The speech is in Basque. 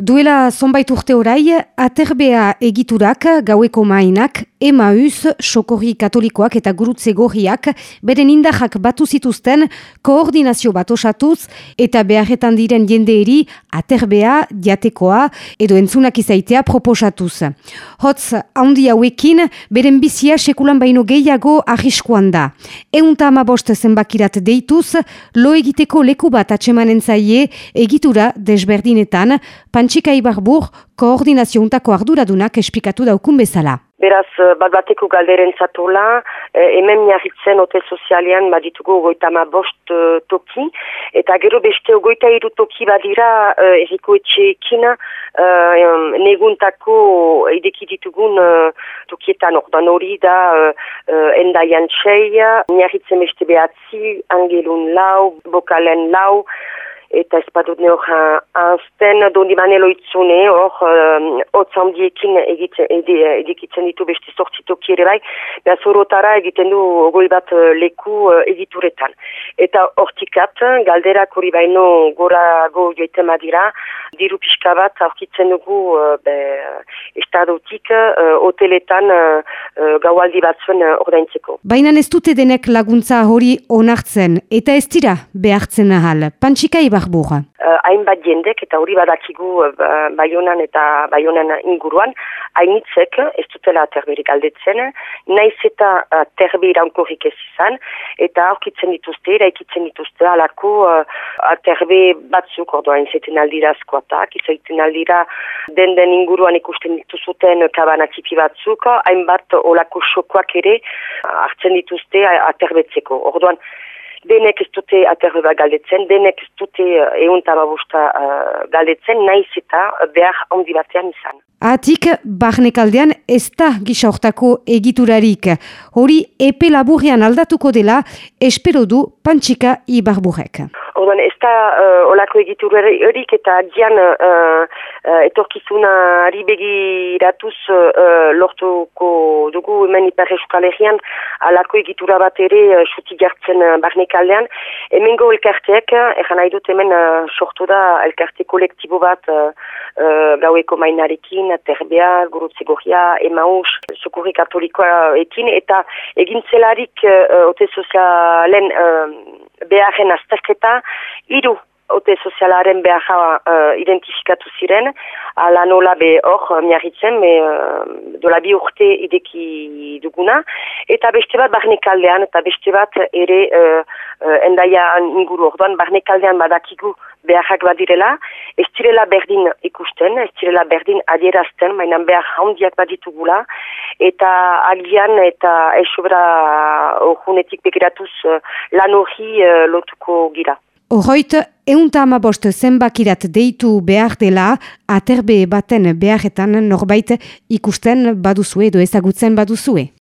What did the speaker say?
Duela zonbait urte orai, aterbea egiturak, gaueko mainak, emauz, sokorri katolikoak eta gurutze gorriak, beren indahak batu zituzten, koordinazio bat osatuz, eta beharretan diren jendeeri aterbea, diatekoa, edo entzunak izaitea proposatuz. Hotz, haundi hauekin, beren bizia sekulan baino gehiago ahiskoan da. Eunta amabost zenbakirat deituz, lo egiteko leku bat atsemanen zaie, egitura desberdinetan, Pantxika Ibarbur koordinazio untako arduradunak espikatu daukun bezala. Beraz, eh, bat bateko galderen zatola, eh, hemen miarritzen ote sozialean baditugu ogoita ma bost eh, toki, eta gero beste ogoita iru toki badira eh, eriko etxeekin eh, neguntako edeki ditugun eh, tokietan. Ordan hori da eh, eh endaian txei, miarritzen beste behatzi, angelun lau, bokalen lau, eta ez badut ne hor anzten dondi manelo itzune hor hotzandiekin edikitzen ditu beste sortzitoki ere bai beha zorotara egiten du ogoi bat uh, leku uh, egituretan eta hortikat galderak hori baino gorago joite madira diru pixka bat aurkitzen dugu uh, be, estadotik hoteletan gaualdi batzuen ordaintzeko. Baina ez dute denek laguntza hori onartzen eta ez dira behartzen ahal. Pantxika Barbura. Uh, hainbat jendek eta hori badakigu uh, baionan eta baionan inguruan, hainitzek ez dutela aterberik aldetzen, naiz eta uh, terbe iraunkorrik ez izan, eta aurkitzen dituzte, eraikitzen dituzte, alako uh, aterbe batzuk, orduan izaiten aldira askoatak, izaiten aldira den den inguruan ikusten dituzuten kabanatipi batzuk, hainbat olako xokoak ere hartzen dituzte aterbetzeko. Orduan, denek ez dute aterreba galdetzen, denek ez dute egun tababusta uh, galdetzen, naiz eta behar handi batean izan. Atik, barnekaldean ez da gisaortako egiturarik. Hori epe laburrean aldatuko dela, espero du Pantxika Ibarburek. Orduan, ez da uh, olako egiturarik eta dian uh, uh, etorkizuna begiratuz uh, lortuko dugu hemen ipar euskalegian alako egitura bat ere uh, suti jartzen uh, barnekaldean. Hemengo elkarteak, egan nahi dut hemen uh, sortu da elkarte kolektibo bat uh, uh, gaueko mainarekin, terbea, gurutze emaus, sokurri katolikoa ekin, eta egin zelarik uh, ote sozialen uh, beharren azterketa, iru ote sozialaren beharra uh, identifikatu ziren, ala nola be hor miarritzen, me, uh, dola bi urte ideki duguna, eta beste bat barnekaldean, eta beste bat ere uh, uh, endaia inguru orduan, barnekaldean badakigu beharrak badirela, ez direla berdin ikusten, ez direla berdin adierazten, mainan behar handiak baditugula, eta agian eta esobra orjunetik begiratuz uh, lan hori uh, lotuko gira. Horroit, eunta amabost zenbakirat deitu behar dela, aterbe baten beharretan norbait ikusten baduzue edo ezagutzen baduzue.